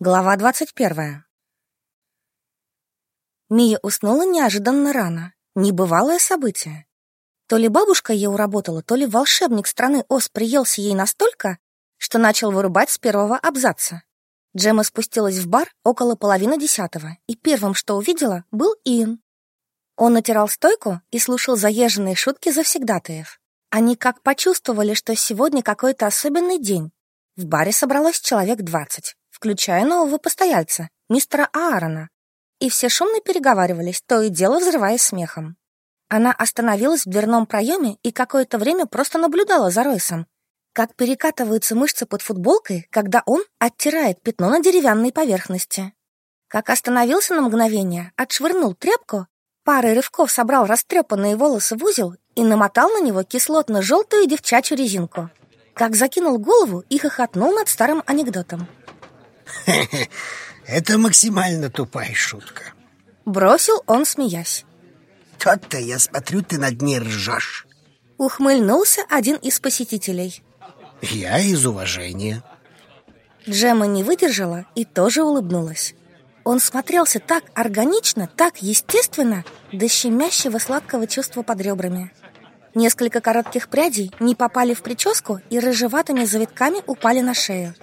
Глава двадцать первая. Мия уснула неожиданно рано. Небывалое событие. То ли бабушка ее уработала, то ли волшебник страны Оз приелся ей настолько, что начал вырубать с первого абзаца. Джема спустилась в бар около половины десятого, и первым, что увидела, был Иэн. Он натирал стойку и слушал заезженные шутки завсегдатаев. Они как почувствовали, что сегодня какой-то особенный день. В баре собралось человек двадцать включая нового постояльца, мистера Аарона. И все шумно переговаривались, то и дело взрываясь смехом. Она остановилась в дверном проеме и какое-то время просто наблюдала за Ройсом, как перекатываются мышцы под футболкой, когда он оттирает пятно на деревянной поверхности. Как остановился на мгновение, отшвырнул тряпку, парой рывков собрал растрепанные волосы в узел и намотал на него кислотно-желтую девчачью резинку. Как закинул голову и хохотнул над старым анекдотом. Это максимально тупая шутка. Бросил он, смеясь. Тот-то, я смотрю, ты над ней ржешь. Ухмыльнулся один из посетителей. Я из уважения. Джема не выдержала и тоже улыбнулась. Он смотрелся так органично, так естественно До щемящего сладкого чувства под ребрами. Несколько коротких прядей не попали в прическу и рыжеватыми завитками упали на шею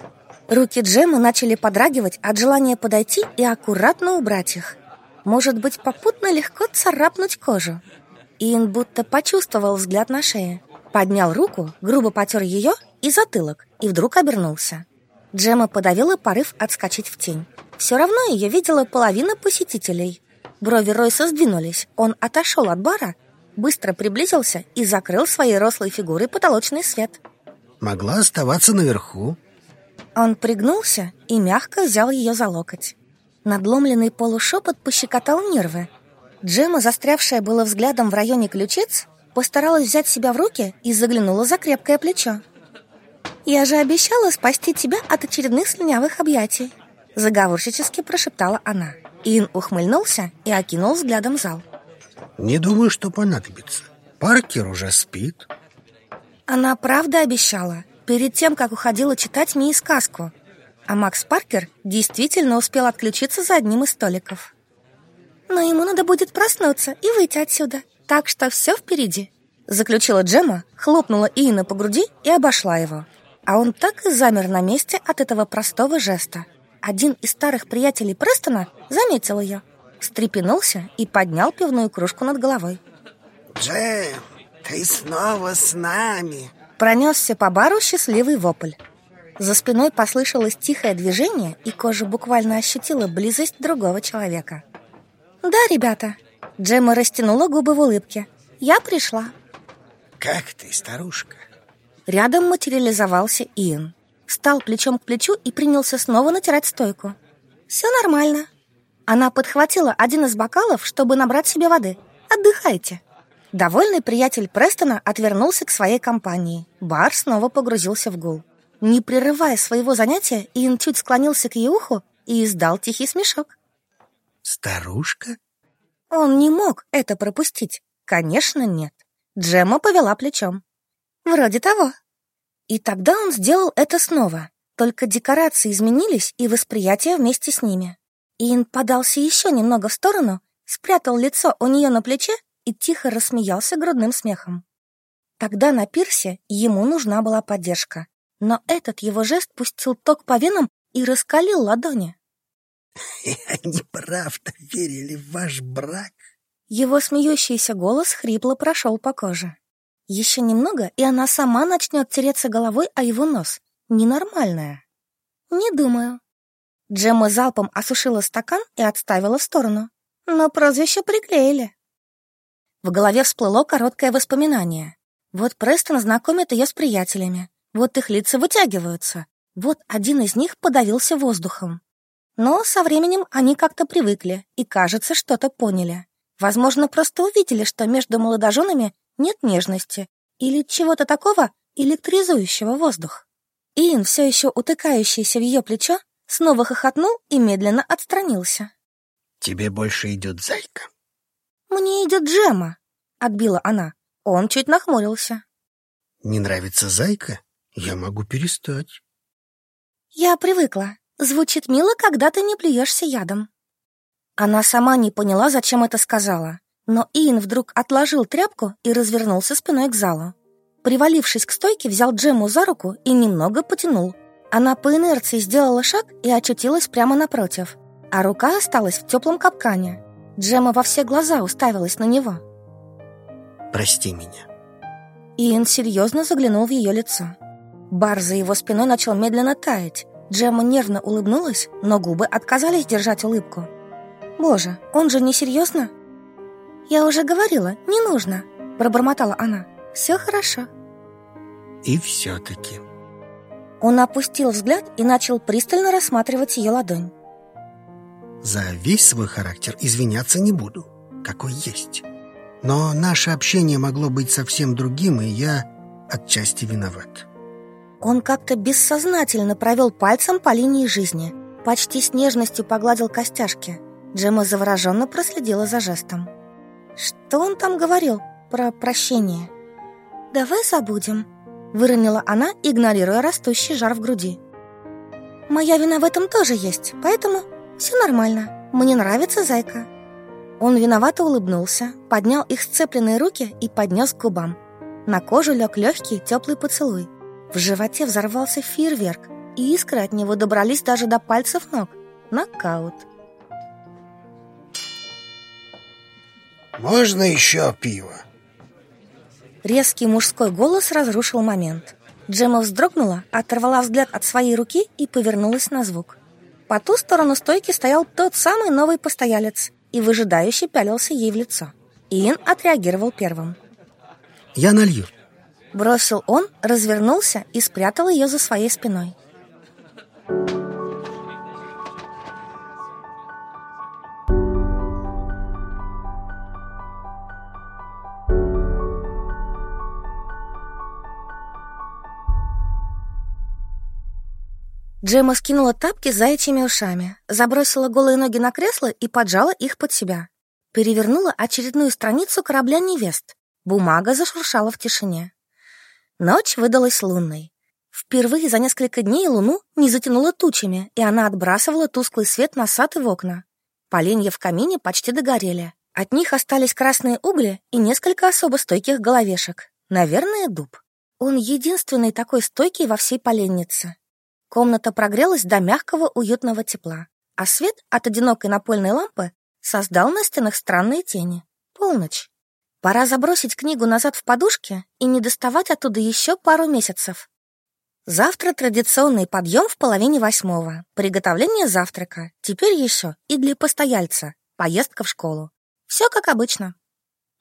Руки Джемы начали подрагивать от желания подойти и аккуратно убрать их. Может быть, попутно легко царапнуть кожу. Иэн будто почувствовал взгляд на шее. Поднял руку, грубо потер ее и затылок, и вдруг обернулся. Джема подавила порыв отскочить в тень. Все равно ее видела половина посетителей. Брови Ройса сдвинулись. Он отошел от бара, быстро приблизился и закрыл своей рослой фигурой потолочный свет. «Могла оставаться наверху», он пригнулся и мягко взял ее за локоть. Надломленный полушепот пощекотал нервы. Джема, застрявшая было взглядом в районе ключиц, постаралась взять себя в руки и заглянула за крепкое плечо. «Я же обещала спасти тебя от очередных слюнявых объятий», заговорщически прошептала она. Ин ухмыльнулся и окинул взглядом зал. «Не думаю, что понадобится. Паркер уже спит». Она правда обещала, перед тем, как уходила читать Мии сказку. А Макс Паркер действительно успел отключиться за одним из столиков. «Но ему надо будет проснуться и выйти отсюда, так что все впереди», заключила Джема, хлопнула Иена по груди и обошла его. А он так и замер на месте от этого простого жеста. Один из старых приятелей Престона заметил ее, встрепенулся и поднял пивную кружку над головой. «Джем, ты снова с нами!» Пронесся по бару счастливый вопль. За спиной послышалось тихое движение, и кожа буквально ощутила близость другого человека. «Да, ребята». Джемма растянула губы в улыбке. «Я пришла». «Как ты, старушка?» Рядом материализовался Иэн. Встал плечом к плечу и принялся снова натирать стойку. «Все нормально». Она подхватила один из бокалов, чтобы набрать себе воды. «Отдыхайте». Довольный приятель Престона отвернулся к своей компании. Бар снова погрузился в гул. Не прерывая своего занятия, Иэн чуть склонился к ее уху и издал тихий смешок. «Старушка?» Он не мог это пропустить. Конечно, нет. Джемма повела плечом. «Вроде того». И тогда он сделал это снова. Только декорации изменились и восприятие вместе с ними. Иэн подался еще немного в сторону, спрятал лицо у нее на плече и тихо рассмеялся грудным смехом. Тогда на пирсе ему нужна была поддержка, но этот его жест пустил ток по венам и раскалил ладони. «Они правда верили в ваш брак?» Его смеющийся голос хрипло прошел по коже. Еще немного, и она сама начнет тереться головой о его нос. Ненормальная. «Не думаю». Джемма залпом осушила стакан и отставила в сторону. Но прозвище приклеили. В голове всплыло короткое воспоминание. Вот Престон знакомит ее с приятелями. Вот их лица вытягиваются. Вот один из них подавился воздухом. Но со временем они как-то привыкли и, кажется, что-то поняли. Возможно, просто увидели, что между молодоженами нет нежности или чего-то такого электризующего воздух. Иэн, все еще утыкающийся в ее плечо, снова хохотнул и медленно отстранился. «Тебе больше идет зайка», «Мне идет Джема», — отбила она. Он чуть нахмурился. «Не нравится зайка? Я могу перестать». «Я привыкла. Звучит мило, когда ты не плюешься ядом. Она сама не поняла, зачем это сказала. Но Иэн вдруг отложил тряпку и развернулся спиной к залу. Привалившись к стойке, взял Джему за руку и немного потянул. Она по инерции сделала шаг и очутилась прямо напротив, а рука осталась в теплом капкане. Джема во все глаза уставилась на него. «Прости меня». Иэн серьезно заглянул в ее лицо. Бар за его спиной начал медленно таять. Джема нервно улыбнулась, но губы отказались держать улыбку. «Боже, он же не серьезно?» «Я уже говорила, не нужно», — пробормотала она. «Все хорошо». И все-таки. Он опустил взгляд и начал пристально рассматривать ее ладонь. За весь свой характер извиняться не буду, какой есть. Но наше общение могло быть совсем другим, и я отчасти виноват. Он как-то бессознательно провел пальцем по линии жизни, почти с нежностью погладил костяшки. Джема завороженно проследила за жестом. Что он там говорил про прощение? «Давай забудем», — выронила она, игнорируя растущий жар в груди. «Моя вина в этом тоже есть, поэтому все нормально. Мне нравится зайка». Он виновато улыбнулся, поднял их сцепленные руки и поднес к губам. На кожу лег легкий теплый поцелуй. В животе взорвался фейерверк, и искры от него добрались даже до пальцев ног. Нокаут. «Можно еще пиво?» Резкий мужской голос разрушил момент. Джема вздрогнула, оторвала взгляд от своей руки и повернулась на звук. По ту сторону стойки стоял тот самый новый постоялец и выжидающе пялился ей в лицо. Иэн отреагировал первым. «Я налью». Бросил он, развернулся и спрятал ее за своей спиной. Джема скинула тапки с заячьими ушами, забросила голые ноги на кресло и поджала их под себя. Перевернула очередную страницу корабля «Невест». Бумага зашуршала в тишине. Ночь выдалась лунной. Впервые за несколько дней луну не затянуло тучами, и она отбрасывала тусклый свет на сад и в окна. Поленья в камине почти догорели. От них остались красные угли и несколько особо стойких головешек. Наверное, дуб. Он единственный такой стойкий во всей поленнице. Комната прогрелась до мягкого уютного тепла, а свет от одинокой напольной лампы создал на стенах странные тени. Полночь. Пора забросить книгу назад в подушки и не доставать оттуда еще пару месяцев. Завтра традиционный подъем в половине восьмого, приготовление завтрака, теперь еще и для постояльца, поездка в школу. Все как обычно.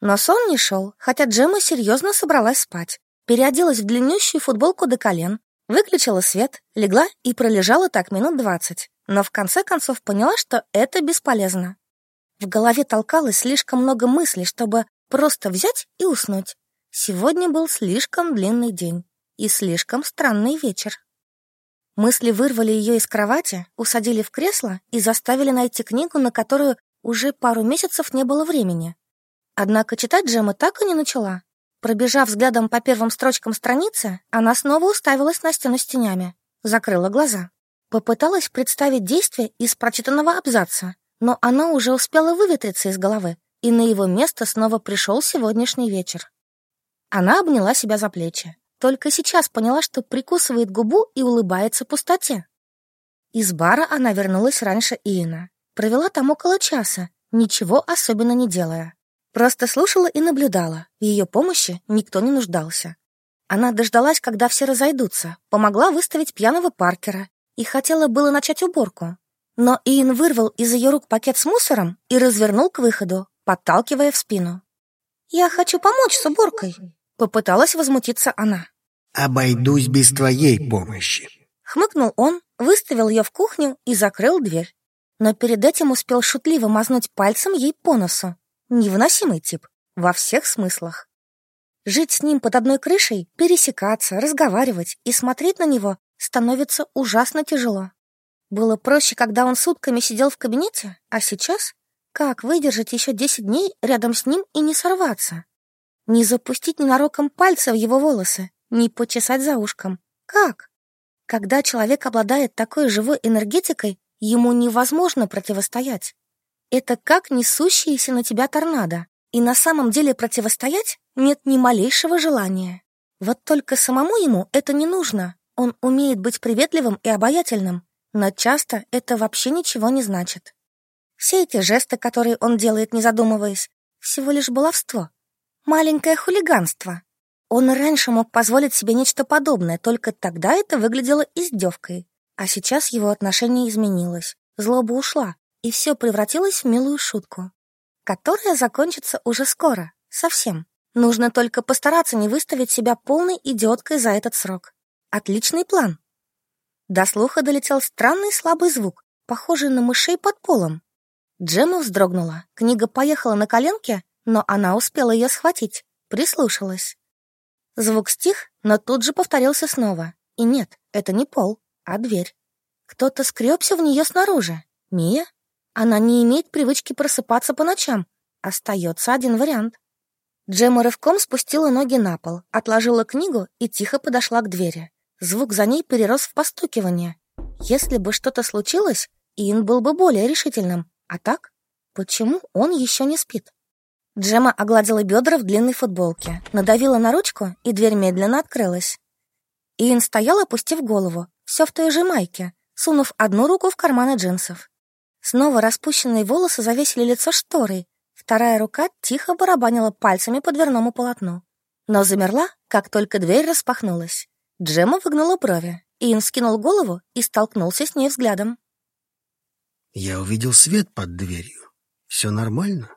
Но сон не шел, хотя Джема серьезно собралась спать. Переоделась в длиннющую футболку до колен, Выключила свет, легла и пролежала так минут двадцать, но в конце концов поняла, что это бесполезно. В голове толкалось слишком много мыслей, чтобы просто взять и уснуть. Сегодня был слишком длинный день и слишком странный вечер. Мысли вырвали ее из кровати, усадили в кресло и заставили найти книгу, на которую уже пару месяцев не было времени. Однако читать Джема так и не начала. Пробежав взглядом по первым строчкам страницы, она снова уставилась на стену с тенями, закрыла глаза. Попыталась представить действие из прочитанного абзаца, но она уже успела выветриться из головы, и на его место снова пришел сегодняшний вечер. Она обняла себя за плечи. Только сейчас поняла, что прикусывает губу и улыбается пустоте. Из бара она вернулась раньше Иена. Провела там около часа, ничего особенно не делая. Просто слушала и наблюдала. В ее помощи никто не нуждался. Она дождалась, когда все разойдутся, помогла выставить пьяного Паркера и хотела было начать уборку. Но Иэн вырвал из ее рук пакет с мусором и развернул к выходу, подталкивая в спину. «Я хочу помочь с уборкой», — попыталась возмутиться она. «Обойдусь без твоей помощи», — хмыкнул он, выставил ее в кухню и закрыл дверь. Но перед этим успел шутливо мазнуть пальцем ей по носу. Невыносимый тип во всех смыслах. Жить с ним под одной крышей, пересекаться, разговаривать и смотреть на него становится ужасно тяжело. Было проще, когда он сутками сидел в кабинете, а сейчас как выдержать еще десять дней рядом с ним и не сорваться? Не запустить ненароком пальца в его волосы, не почесать за ушком. Как? Когда человек обладает такой живой энергетикой, ему невозможно противостоять. Это как несущиеся на тебя торнадо, и на самом деле противостоять нет ни малейшего желания. Вот только самому ему это не нужно. Он умеет быть приветливым и обаятельным, но часто это вообще ничего не значит. Все эти жесты, которые он делает, не задумываясь, всего лишь баловство. Маленькое хулиганство. Он раньше мог позволить себе нечто подобное, только тогда это выглядело издевкой. А сейчас его отношение изменилось, злоба ушла, и все превратилось в милую шутку, которая закончится уже скоро, совсем. Нужно только постараться не выставить себя полной идиоткой за этот срок. Отличный план. До слуха долетел странный слабый звук, похожий на мышей под полом. Джема вздрогнула. Книга поехала на коленке, но она успела ее схватить, прислушалась. Звук стих, но тут же повторился снова. И нет, это не пол, а дверь. Кто-то скребся в нее снаружи. Мия? Она не имеет привычки просыпаться по ночам. Остается один вариант. Джема рывком спустила ноги на пол, отложила книгу и тихо подошла к двери. Звук за ней перерос в постукивание. Если бы что-то случилось, Ин был бы более решительным. А так? Почему он еще не спит? Джема огладила бедра в длинной футболке, надавила на ручку, и дверь медленно открылась. Ин стоял, опустив голову, все в той же майке, сунув одну руку в карманы джинсов. Снова распущенные волосы завесили лицо шторой, вторая рука тихо барабанила пальцами по дверному полотну. Но замерла, как только дверь распахнулась. Джема выгнула брови, Ин скинул голову и столкнулся с ней взглядом. Я увидел свет под дверью. Все нормально?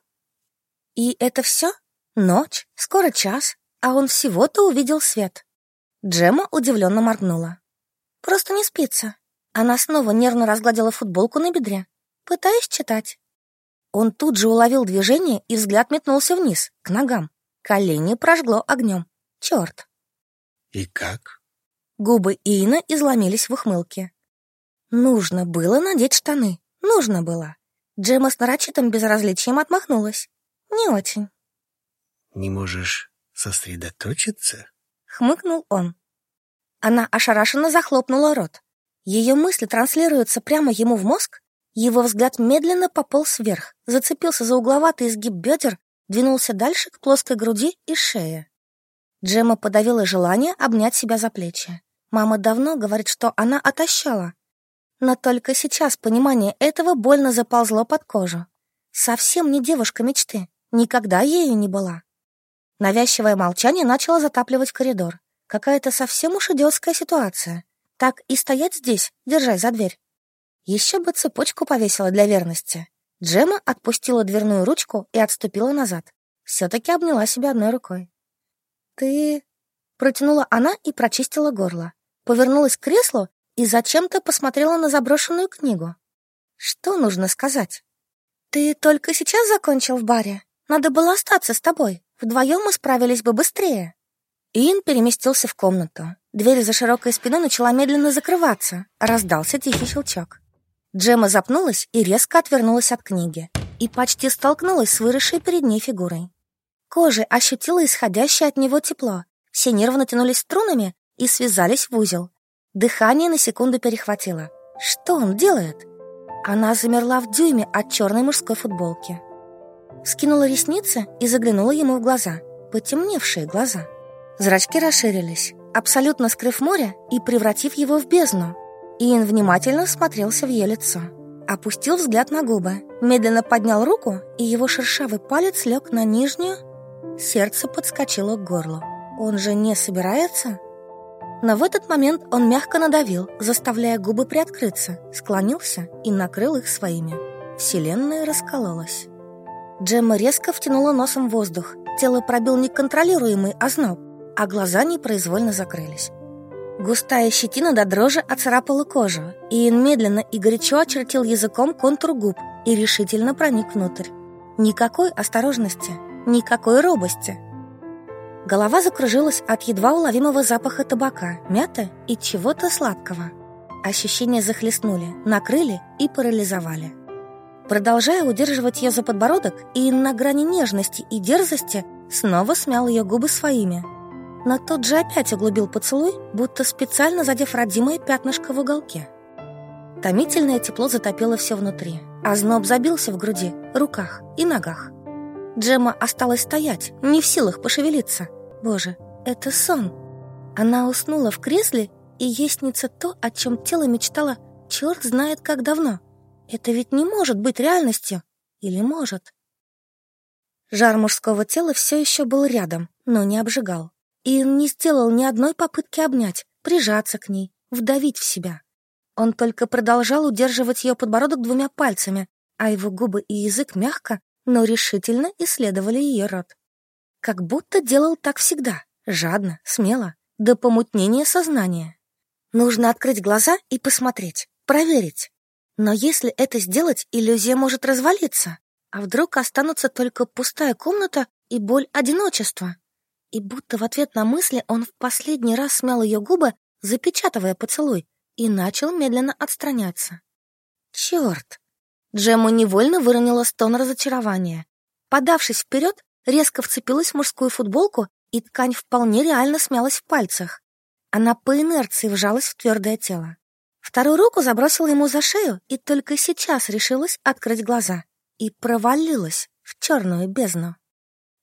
И это все? Ночь, скоро час, а он всего-то увидел свет. Джема удивленно моргнула. Просто не спится. Она снова нервно разгладила футболку на бедре. Пытаясь читать. Он тут же уловил движение и взгляд метнулся вниз, к ногам. Колени прожгло огнем. Черт. И как? Губы Иина изломились в ухмылке. Нужно было надеть штаны. Нужно было. Джема с нарочитым безразличием отмахнулась. Не очень. Не можешь сосредоточиться? Хмыкнул он. Она ошарашенно захлопнула рот. Ее мысли транслируются прямо ему в мозг. Его взгляд медленно пополз вверх, зацепился за угловатый изгиб бедер, двинулся дальше к плоской груди и шее. Джема подавила желание обнять себя за плечи. Мама давно говорит, что она отощала, но только сейчас понимание этого больно заползло под кожу. Совсем не девушка мечты, никогда ею не была. Навязчивое молчание начало затапливать коридор. Какая-то совсем уж идиотская ситуация. Так и стоять здесь, держась за дверь. Еще бы цепочку повесила для верности. Джема отпустила дверную ручку и отступила назад. Все-таки обняла себя одной рукой. «Ты...» Протянула она и прочистила горло. Повернулась к креслу и зачем-то посмотрела на заброшенную книгу. Что нужно сказать? «Ты только сейчас закончил в баре? Надо было остаться с тобой. Вдвоем мы справились бы быстрее». Ин переместился в комнату. Дверь за широкой спиной начала медленно закрываться. Раздался тихий щелчок. Джема запнулась и резко отвернулась от книги. И почти столкнулась с выросшей перед ней фигурой. Кожа ощутила исходящее от него тепло. Все нервы натянулись струнами и связались в узел. Дыхание на секунду перехватило. Что он делает? Она замерла в дюйме от черной мужской футболки. Скинула ресницы и заглянула ему в глаза. Потемневшие глаза. Зрачки расширились, абсолютно скрыв море и превратив его в бездну. Иэн внимательно смотрелся в ее лицо. Опустил взгляд на губы, медленно поднял руку, и его шершавый палец лег на нижнюю. Сердце подскочило к горлу. Он же не собирается? Но в этот момент он мягко надавил, заставляя губы приоткрыться, склонился и накрыл их своими. Вселенная раскололась. Джемма резко втянула носом воздух. Тело пробил неконтролируемый озноб, а глаза непроизвольно закрылись. Густая щетина до дрожи оцарапала кожу, и он медленно и горячо очертил языком контур губ и решительно проник внутрь. Никакой осторожности, никакой робости — Голова закружилась от едва уловимого запаха табака, мяты и чего-то сладкого. Ощущения захлестнули, накрыли и парализовали. Продолжая удерживать ее за подбородок и на грани нежности и дерзости, снова смял ее губы своими. Но тот же опять углубил поцелуй, будто специально задев родимое пятнышко в уголке. Томительное тепло затопило все внутри, а зноб забился в груди, руках и ногах. Джема осталась стоять, не в силах пошевелиться. Боже, это сон. Она уснула в кресле, и есть то, о чем тело мечтало черт знает как давно. Это ведь не может быть реальностью. Или может? Жар мужского тела все еще был рядом, но не обжигал. И не сделал ни одной попытки обнять, прижаться к ней, вдавить в себя. Он только продолжал удерживать ее подбородок двумя пальцами, а его губы и язык мягко, но решительно исследовали ее рот. Как будто делал так всегда, жадно, смело, до помутнения сознания. Нужно открыть глаза и посмотреть, проверить. Но если это сделать, иллюзия может развалиться, а вдруг останутся только пустая комната и боль одиночества. И будто в ответ на мысли он в последний раз смял ее губы, запечатывая поцелуй, и начал медленно отстраняться. Черт! Джему невольно выронила стон разочарования. Подавшись вперед, резко вцепилась в мужскую футболку, и ткань вполне реально смялась в пальцах. Она по инерции вжалась в твердое тело. Вторую руку забросила ему за шею и только сейчас решилась открыть глаза. И провалилась в черную бездну.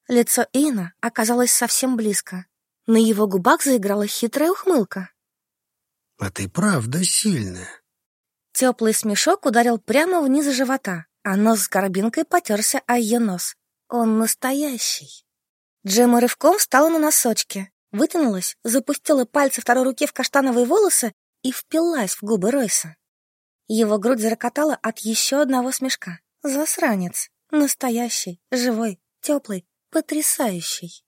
Лицо Ина оказалось совсем близко. На его губах заиграла хитрая ухмылка. «А ты правда сильная». Теплый смешок ударил прямо вниз живота, а нос с горбинкой потерся о ее нос. Он настоящий. Джема рывком встала на носочки, вытянулась, запустила пальцы второй руки в каштановые волосы и впилась в губы Ройса. Его грудь зарокотала от еще одного смешка. Засранец. Настоящий, живой, теплый, потрясающий.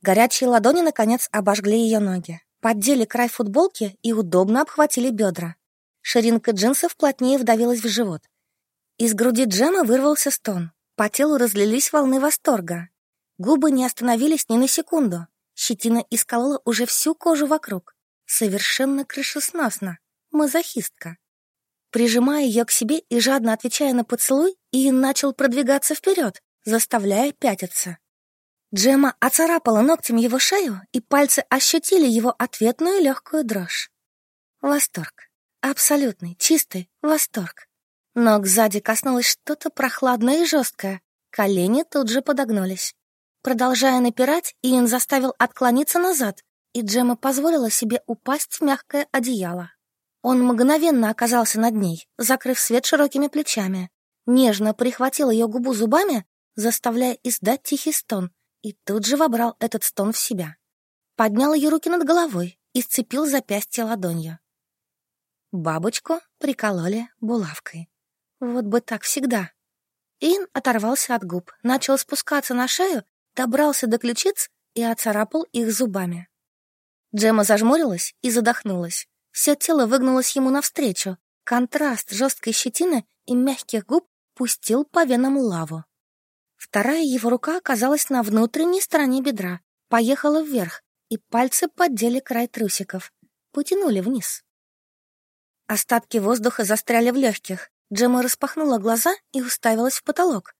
Горячие ладони, наконец, обожгли ее ноги, поддели край футболки и удобно обхватили бедра. Ширинка джинсов плотнее вдавилась в живот. Из груди Джема вырвался стон. По телу разлились волны восторга. Губы не остановились ни на секунду. Щетина исколола уже всю кожу вокруг. Совершенно крышесносно. Мазохистка. Прижимая ее к себе и жадно отвечая на поцелуй, Иэн начал продвигаться вперед, заставляя пятиться. Джема оцарапала ногтем его шею, и пальцы ощутили его ответную легкую дрожь. Восторг. Абсолютный, чистый восторг. Ног сзади коснулось что-то прохладное и жесткое. Колени тут же подогнулись. Продолжая напирать, Иэн заставил отклониться назад, и Джема позволила себе упасть в мягкое одеяло. Он мгновенно оказался над ней, закрыв свет широкими плечами, нежно прихватил ее губу зубами, заставляя издать тихий стон, и тут же вобрал этот стон в себя. Поднял ее руки над головой и сцепил запястье ладонью. Бабочку прикололи булавкой. Вот бы так всегда. Ин оторвался от губ, начал спускаться на шею, добрался до ключиц и оцарапал их зубами. Джема зажмурилась и задохнулась. Все тело выгнулось ему навстречу. Контраст жесткой щетины и мягких губ пустил по венам лаву. Вторая его рука оказалась на внутренней стороне бедра, поехала вверх, и пальцы поддели край трусиков, потянули вниз. Остатки воздуха застряли в легких. Джема распахнула глаза и уставилась в потолок.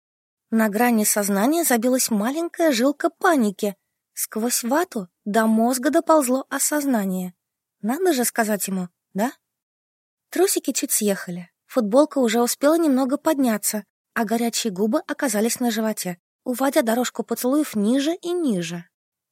На грани сознания забилась маленькая жилка паники. Сквозь вату до мозга доползло осознание. Надо же сказать ему, да? Трусики чуть съехали. Футболка уже успела немного подняться, а горячие губы оказались на животе, уводя дорожку поцелуев ниже и ниже.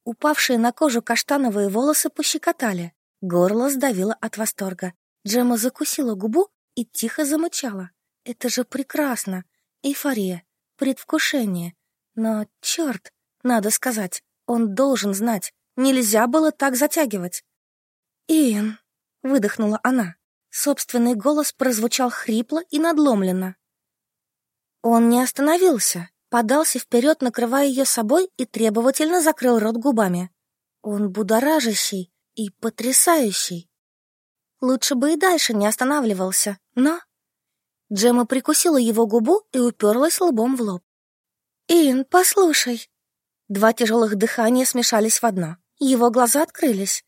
Упавшие на кожу каштановые волосы пощекотали. Горло сдавило от восторга. Джема закусила губу и тихо замычала. Это же прекрасно. Эйфория, предвкушение. Но, черт, надо сказать, он должен знать. Нельзя было так затягивать. «Иэн», — выдохнула она. Собственный голос прозвучал хрипло и надломленно. Он не остановился, подался вперед, накрывая ее собой и требовательно закрыл рот губами. Он будоражащий и потрясающий. Лучше бы и дальше не останавливался, но... Джема прикусила его губу и уперлась лбом в лоб. «Ин, послушай». Два тяжелых дыхания смешались в одно. Его глаза открылись.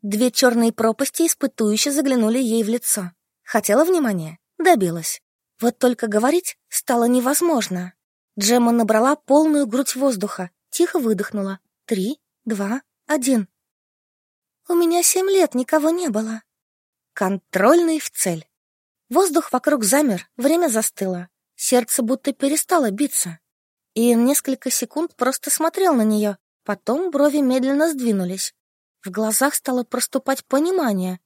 Две черные пропасти испытующе заглянули ей в лицо. Хотела внимания? Добилась. Вот только говорить стало невозможно. Джемма набрала полную грудь воздуха, тихо выдохнула. Три, два, один. У меня семь лет никого не было. Контрольный в цель. Воздух вокруг замер, время застыло. Сердце будто перестало биться. И несколько секунд просто смотрел на нее, потом брови медленно сдвинулись. В глазах стало проступать понимание.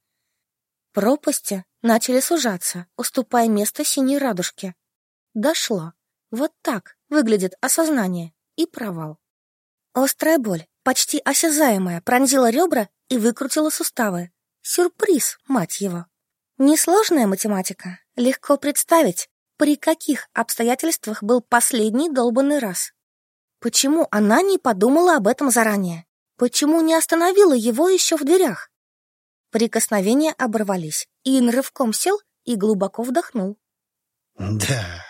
Пропасти начали сужаться, уступая место синей радужке. Дошло. Вот так выглядит осознание и провал. Острая боль, почти осязаемая, пронзила ребра и выкрутила суставы. Сюрприз, мать его. Несложная математика. Легко представить, при каких обстоятельствах был последний долбанный раз. Почему она не подумала об этом заранее? Почему не остановила его еще в дверях? Прикосновения оборвались, и Ин рывком сел и глубоко вдохнул. Да.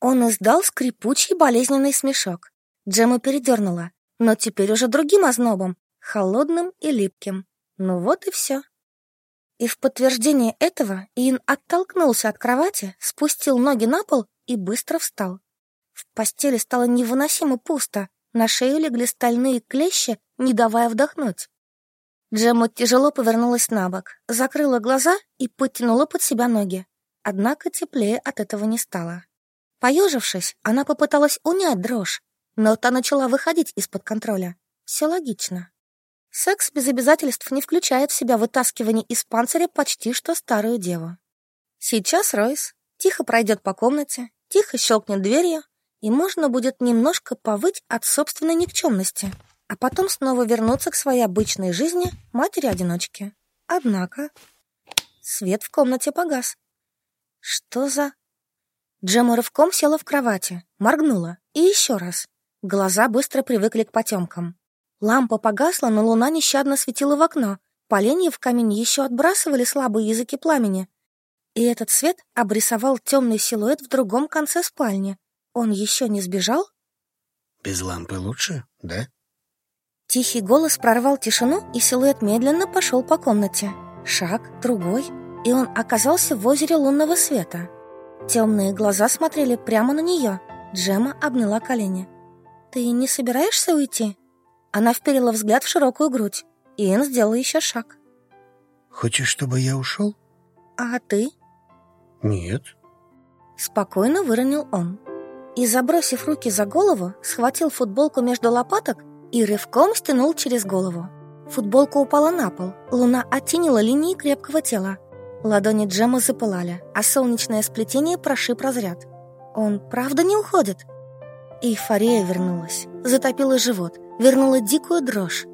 Он издал скрипучий болезненный смешок. Джема передернула, но теперь уже другим ознобом, холодным и липким. Ну вот и все. И в подтверждение этого Ин оттолкнулся от кровати, спустил ноги на пол и быстро встал. В постели стало невыносимо пусто, на шею легли стальные клещи, не давая вдохнуть. Джемма тяжело повернулась на бок, закрыла глаза и подтянула под себя ноги. Однако теплее от этого не стало. Поежившись, она попыталась унять дрожь, но та начала выходить из-под контроля. Все логично. Секс без обязательств не включает в себя вытаскивание из панциря почти что старую деву. Сейчас Ройс тихо пройдет по комнате, тихо щелкнет дверью, и можно будет немножко повыть от собственной никчемности, а потом снова вернуться к своей обычной жизни матери-одиночки. Однако свет в комнате погас. Что за... Джема рывком села в кровати, моргнула и еще раз. Глаза быстро привыкли к потемкам. Лампа погасла, но луна нещадно светила в окно. Поленья в камине еще отбрасывали слабые языки пламени. И этот свет обрисовал темный силуэт в другом конце спальни. Он еще не сбежал? Без лампы лучше, да? Тихий голос прорвал тишину, и силуэт медленно пошел по комнате. Шаг, другой, и он оказался в озере лунного света. Темные глаза смотрели прямо на нее. Джема обняла колени. «Ты не собираешься уйти?» Она вперила взгляд в широкую грудь. Иэн сделал еще шаг. «Хочешь, чтобы я ушел?» «А ты?» «Нет». Спокойно выронил он. И, забросив руки за голову, схватил футболку между лопаток и рывком стянул через голову. Футболка упала на пол, луна оттенила линии крепкого тела. Ладони Джема запылали, а солнечное сплетение прошиб разряд. Он правда не уходит? Эйфория вернулась, затопила живот, вернула дикую дрожь.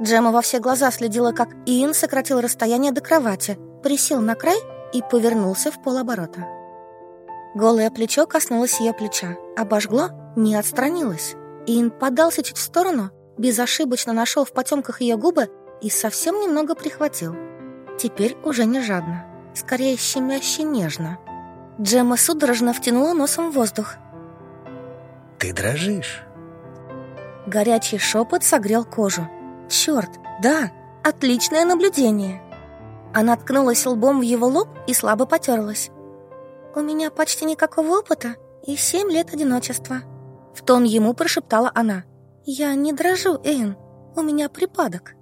Джема во все глаза следила, как Иэн сократил расстояние до кровати, присел на край и повернулся в полоборота. Голое плечо коснулось ее плеча, обожгло, не отстранилось. Иэн подался чуть в сторону, безошибочно нашел в потемках ее губы и совсем немного прихватил. Теперь уже не жадно, скорее щемяще нежно. Джема судорожно втянула носом в воздух, ты дрожишь. Горячий шепот согрел кожу. Черт, да, отличное наблюдение. Она ткнулась лбом в его лоб и слабо потерлась. «У меня почти никакого опыта и семь лет одиночества». В тон ему прошептала она. «Я не дрожу, Эйн, у меня припадок».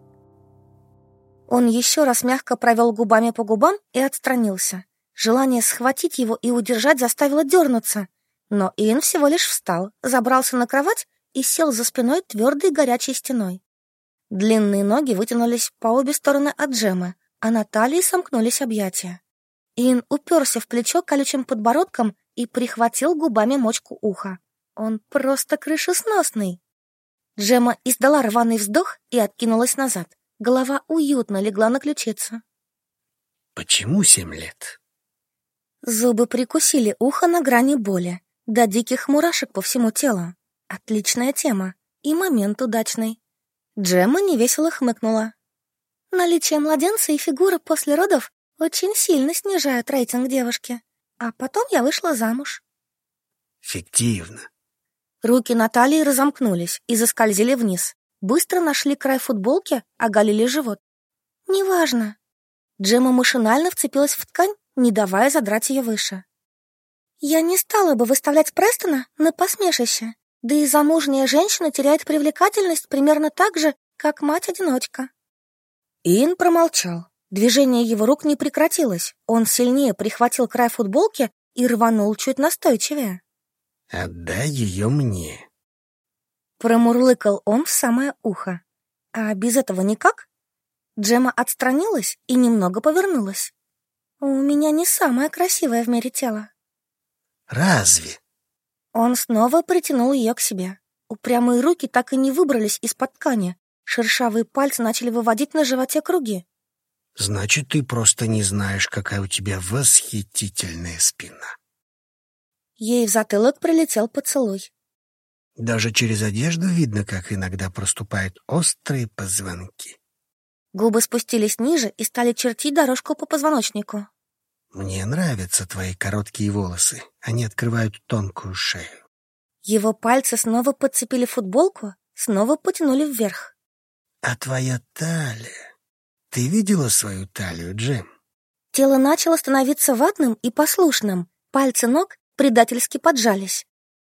Он еще раз мягко провел губами по губам и отстранился. Желание схватить его и удержать заставило дернуться. Но Иэн всего лишь встал, забрался на кровать и сел за спиной твердой горячей стеной. Длинные ноги вытянулись по обе стороны от Джемы, а на талии сомкнулись объятия. Иэн уперся в плечо колючим подбородком и прихватил губами мочку уха. Он просто крышесносный. Джема издала рваный вздох и откинулась назад. Голова уютно легла на ключицу. «Почему семь лет?» Зубы прикусили ухо на грани боли до диких мурашек по всему телу. Отличная тема и момент удачный. Джемма невесело хмыкнула. Наличие младенца и фигура после родов очень сильно снижают рейтинг девушки. А потом я вышла замуж. Фиктивно. Руки Натальи разомкнулись и заскользили вниз. Быстро нашли край футболки, оголили живот. Неважно. Джемма машинально вцепилась в ткань, не давая задрать ее выше. Я не стала бы выставлять Престона на посмешище, да и замужняя женщина теряет привлекательность примерно так же, как мать-одиночка. Иэн промолчал. Движение его рук не прекратилось. Он сильнее прихватил край футболки и рванул чуть настойчивее. «Отдай ее мне». Промурлыкал он в самое ухо. А без этого никак? Джема отстранилась и немного повернулась. «У меня не самое красивое в мире тело». «Разве?» Он снова притянул ее к себе. Упрямые руки так и не выбрались из-под ткани. Шершавые пальцы начали выводить на животе круги. «Значит, ты просто не знаешь, какая у тебя восхитительная спина». Ей в затылок прилетел поцелуй. Даже через одежду видно, как иногда проступают острые позвонки. Губы спустились ниже и стали чертить дорожку по позвоночнику. Мне нравятся твои короткие волосы. Они открывают тонкую шею. Его пальцы снова подцепили футболку, снова потянули вверх. А твоя талия... Ты видела свою талию, Джим? Тело начало становиться ватным и послушным. Пальцы ног предательски поджались.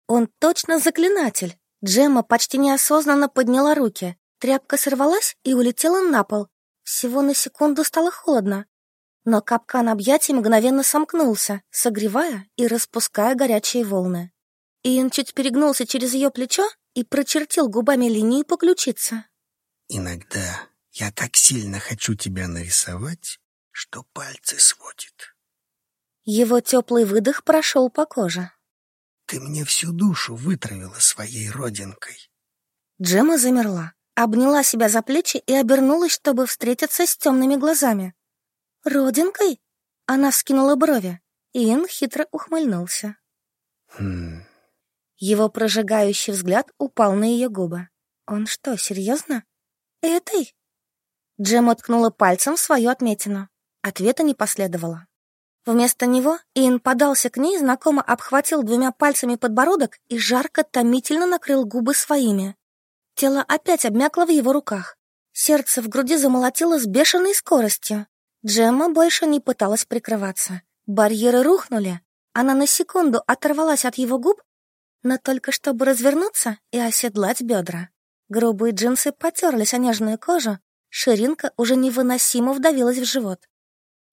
Он точно заклинатель. Джемма почти неосознанно подняла руки. Тряпка сорвалась и улетела на пол. Всего на секунду стало холодно. Но капкан объятий мгновенно сомкнулся, согревая и распуская горячие волны. Иэн чуть перегнулся через ее плечо и прочертил губами линию по ключице. «Иногда я так сильно хочу тебя нарисовать, что пальцы сводит». Его теплый выдох прошел по коже. «Ты мне всю душу вытравила своей родинкой». Джема замерла, обняла себя за плечи и обернулась, чтобы встретиться с темными глазами. «Родинкой?» Она вскинула брови. Иэн хитро ухмыльнулся. «Хм...» Его прожигающий взгляд упал на ее губы. «Он что, серьезно? Этой?» Джем уткнула пальцем в свою отметину. Ответа не последовало. Вместо него Иэн подался к ней, знакомо обхватил двумя пальцами подбородок и жарко, томительно накрыл губы своими. Тело опять обмякло в его руках. Сердце в груди замолотило с бешеной скоростью. Джемма больше не пыталась прикрываться. Барьеры рухнули. Она на секунду оторвалась от его губ, но только чтобы развернуться и оседлать бедра. Грубые джинсы потерлись о нежную кожу, ширинка уже невыносимо вдавилась в живот.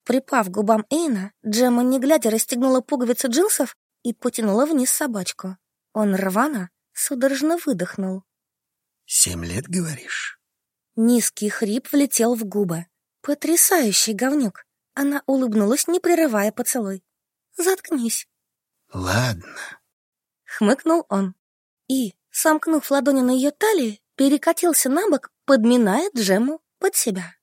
Припав к губам Эйна, Джемма, не глядя, расстегнула пуговицу джинсов и потянула вниз собачку. Он рвано, судорожно выдохнул. «Семь лет, говоришь?» Низкий хрип влетел в губы. Потрясающий говнюк. Она улыбнулась, не прерывая поцелуй. Заткнись. Ладно. Хмыкнул он. И, сомкнув ладони на ее талии, перекатился на бок, подминая Джему под себя.